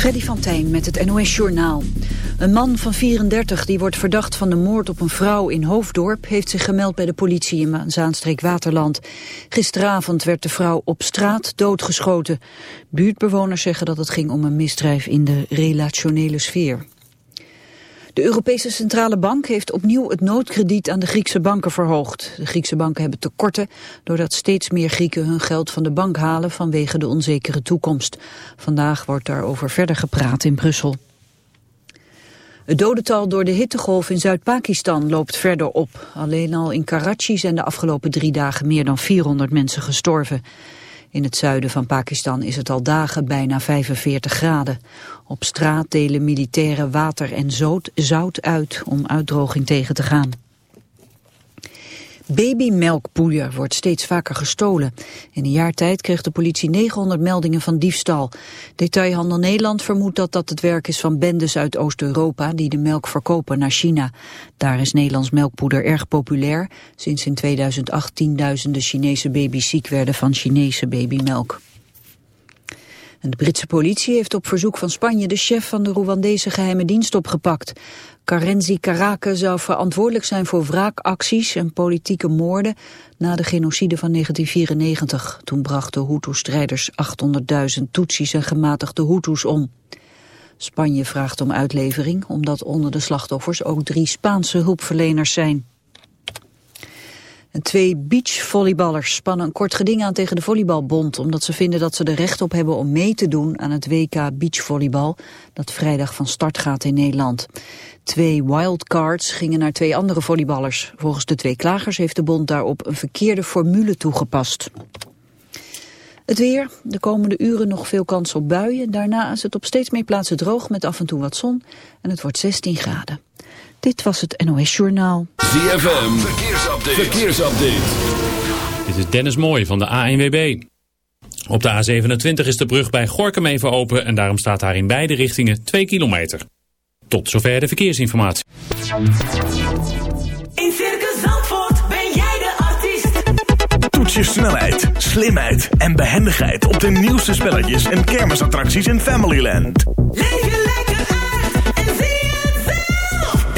Freddy van Tijn met het NOS-journaal. Een man van 34 die wordt verdacht van de moord op een vrouw in Hoofddorp... heeft zich gemeld bij de politie in Zaanstreek-Waterland. Gisteravond werd de vrouw op straat doodgeschoten. Buurtbewoners zeggen dat het ging om een misdrijf in de relationele sfeer. De Europese Centrale Bank heeft opnieuw het noodkrediet aan de Griekse banken verhoogd. De Griekse banken hebben tekorten doordat steeds meer Grieken hun geld van de bank halen vanwege de onzekere toekomst. Vandaag wordt daarover verder gepraat in Brussel. Het dodental door de hittegolf in Zuid-Pakistan loopt verder op. Alleen al in Karachi zijn de afgelopen drie dagen meer dan 400 mensen gestorven. In het zuiden van Pakistan is het al dagen bijna 45 graden. Op straat delen militairen water en zout uit om uitdroging tegen te gaan. Babymelkpoeier wordt steeds vaker gestolen. In een jaar tijd kreeg de politie 900 meldingen van diefstal. Detailhandel Nederland vermoedt dat dat het werk is van bendes uit Oost-Europa die de melk verkopen naar China. Daar is Nederlands melkpoeder erg populair, sinds in 2008 tienduizenden Chinese baby's ziek werden van Chinese babymelk. En de Britse politie heeft op verzoek van Spanje de chef van de Rwandese geheime dienst opgepakt. Karenzi Karake zou verantwoordelijk zijn voor wraakacties en politieke moorden na de genocide van 1994. Toen brachten Hutu-strijders 800.000 Tutsis en gematigde Hutus om. Spanje vraagt om uitlevering omdat onder de slachtoffers ook drie Spaanse hulpverleners zijn. En twee beachvolleyballers spannen een kort geding aan tegen de Volleybalbond... omdat ze vinden dat ze er recht op hebben om mee te doen aan het WK beachvolleybal... dat vrijdag van start gaat in Nederland. Twee wildcards gingen naar twee andere volleyballers. Volgens de twee klagers heeft de bond daarop een verkeerde formule toegepast. Het weer, de komende uren nog veel kans op buien. Daarna is het op steeds meer plaatsen droog met af en toe wat zon. En het wordt 16 graden. Dit was het NOS Journaal. ZFM, verkeersupdate. verkeersupdate. Dit is Dennis Mooij van de ANWB. Op de A27 is de brug bij Gorkum even open en daarom staat daar in beide richtingen 2 kilometer. Tot zover de verkeersinformatie. In Circus Zandvoort ben jij de artiest. Toets je snelheid, slimheid en behendigheid op de nieuwste spelletjes en kermisattracties in Familyland. Leef je lekker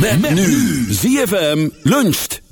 Met, met nu. ZFM luncht.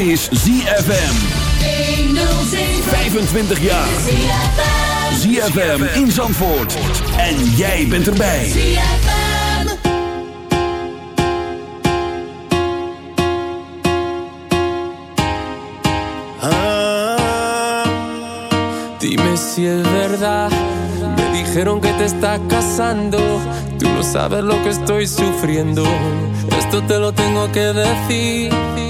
is ZFM. 25 jaar. ZFM in Zandvoort. En jij bent erbij. Ah, dime si es verdad. Me dijeron que te está casando. Tú no sabes lo que estoy sufriendo. Esto te lo tengo que decir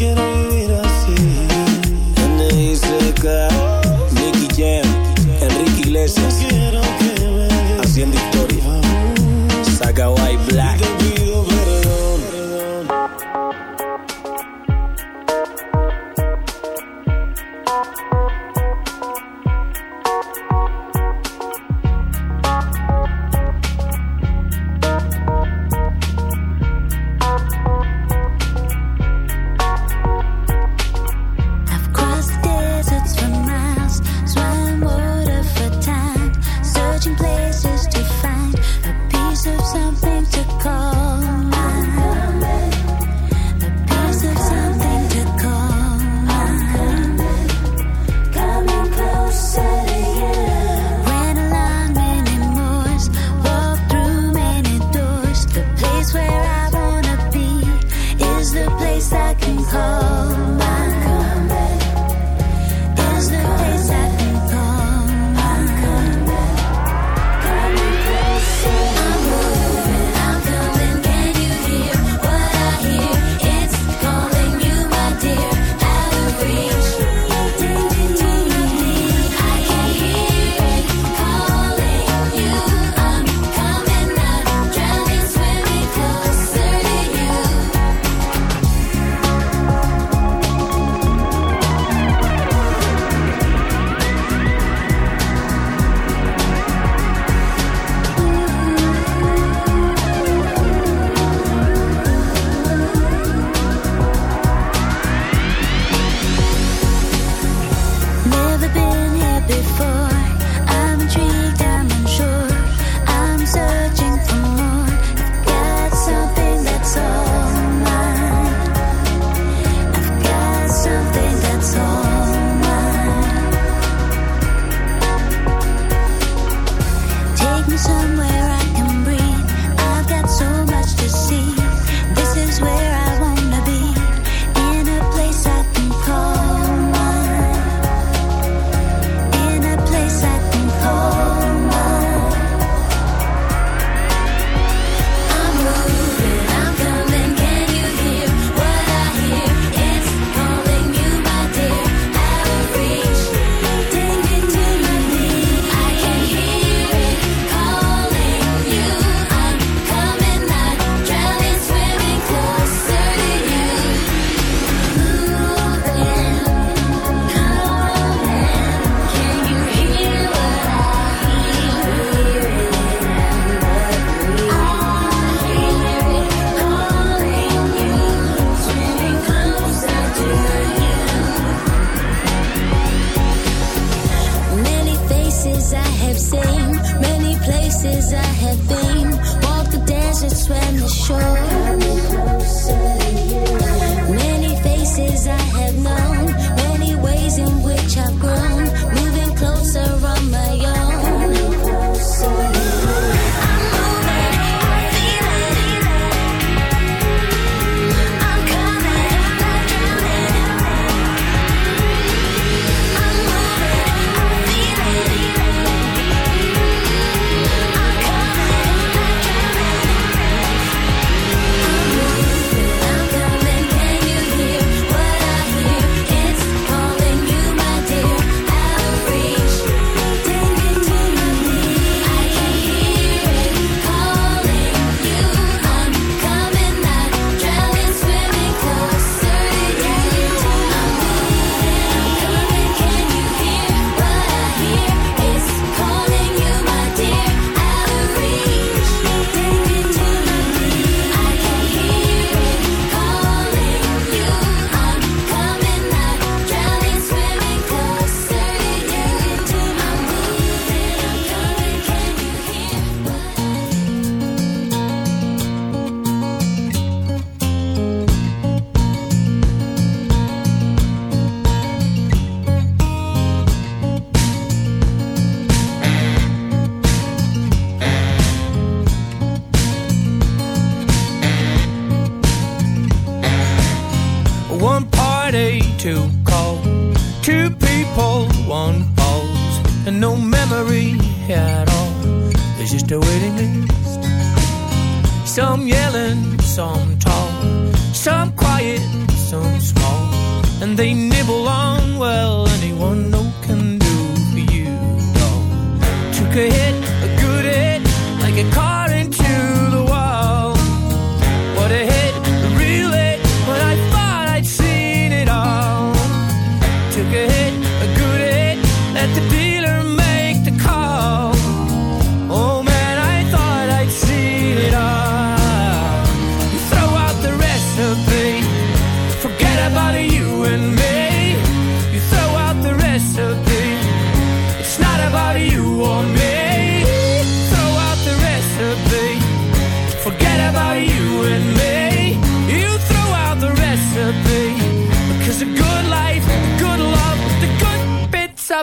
looking over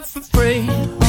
for free.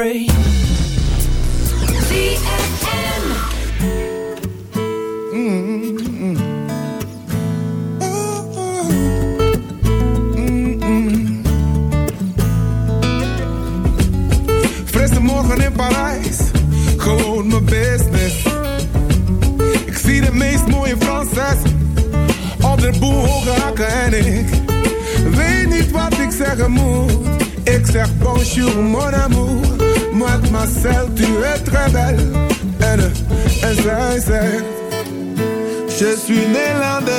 For free. Frisse morgen in Parijs, gewoon mijn business. Ik zie de meest mooie Franses op de boel hoge en ik weet niet wat ik zeggen moet. Ik zeg bonjour mon amour, mademoiselle tu es très belle. En zij zegt, je suis Nederlands.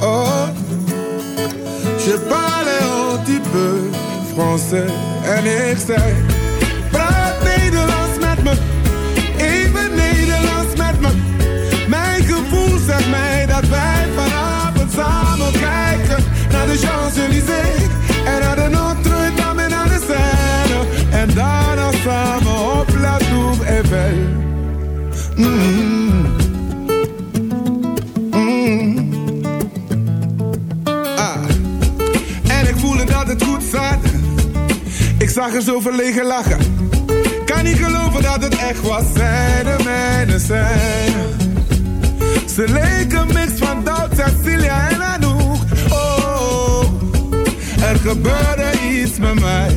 Oh, je parle un petit peu français. En ik zei, praat Nederlands met me, even Nederlands met me. Mijn gevoel zegt mij dat wij vanavond samen kijken naar de Champs-Élysées daarna samen op La Eiffel. Mm. Mm. Ah. En ik voelde dat het goed zat. Ik zag er zo verlegen lachen. Kan niet geloven dat het echt was. Zij de mijne zijn. Ze leken mix van Doubt, Cecilia en Anouk. Oh, er gebeurde iets met mij.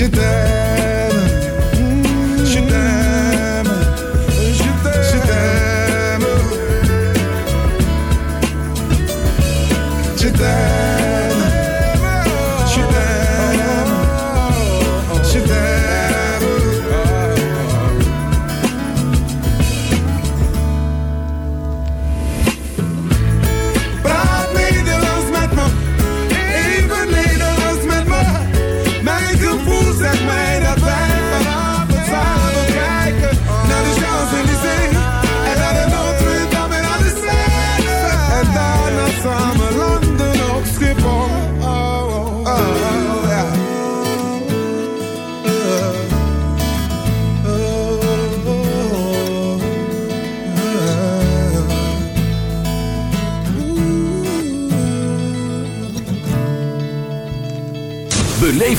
Je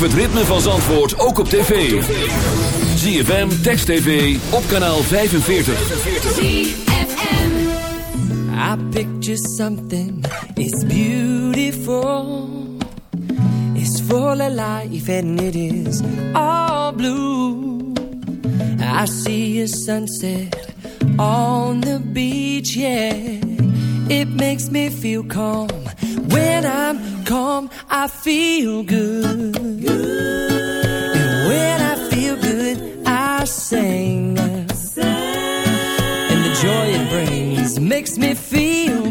het ritme van Zandvoort ook op tv. ZFM, Text TV, op kanaal 45. I picture something, it's beautiful. It's full of life and it is all blue. I see a sunset on the beach, yeah. It makes me feel calm. When I'm calm, I feel good. And when I feel good, I sing. And the joy it brings makes me feel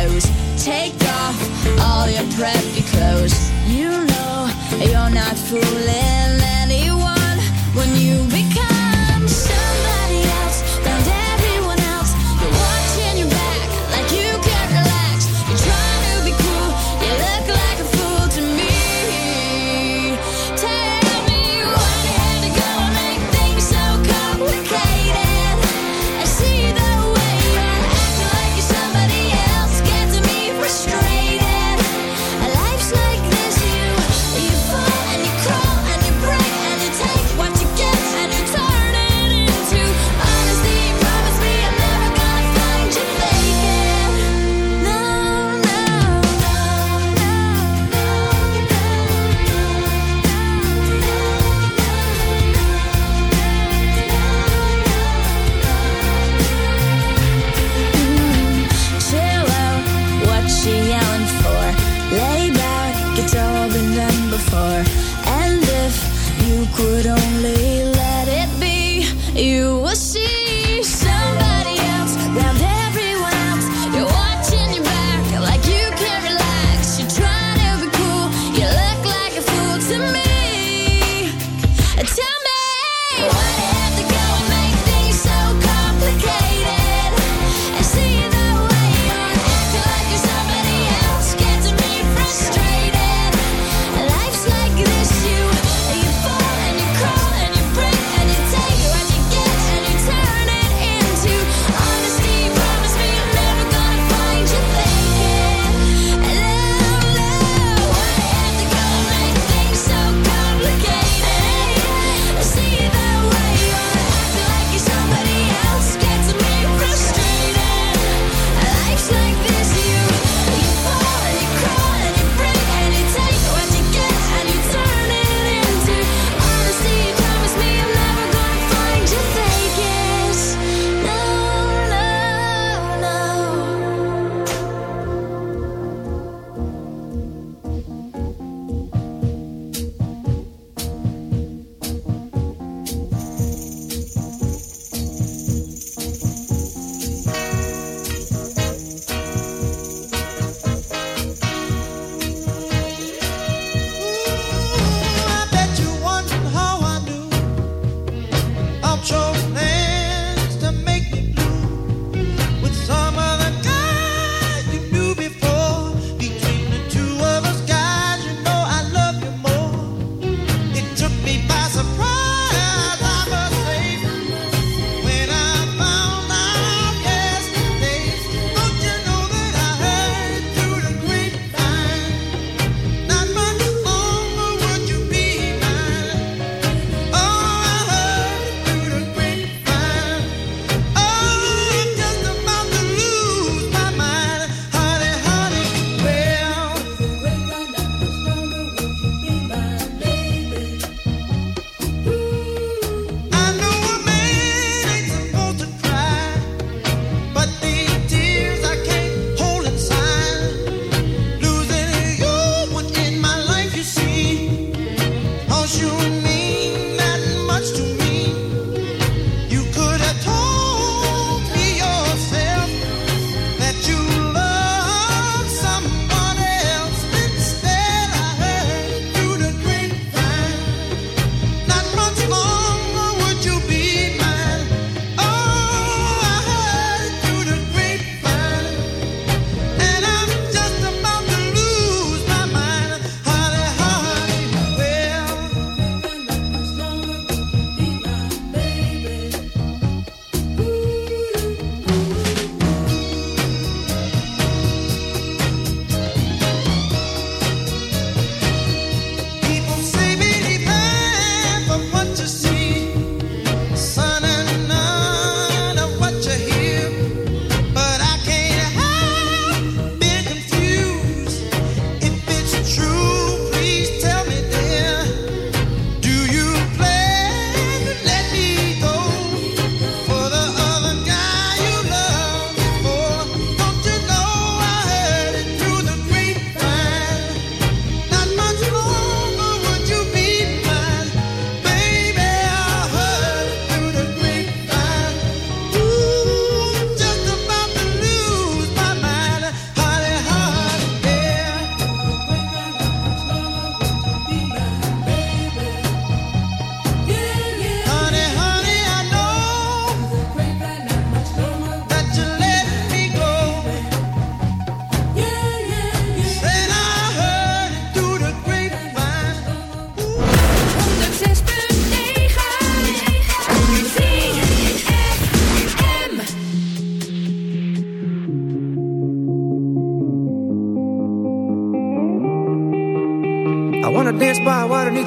toes. Take off all your preppy clothes. You know you're not fooling.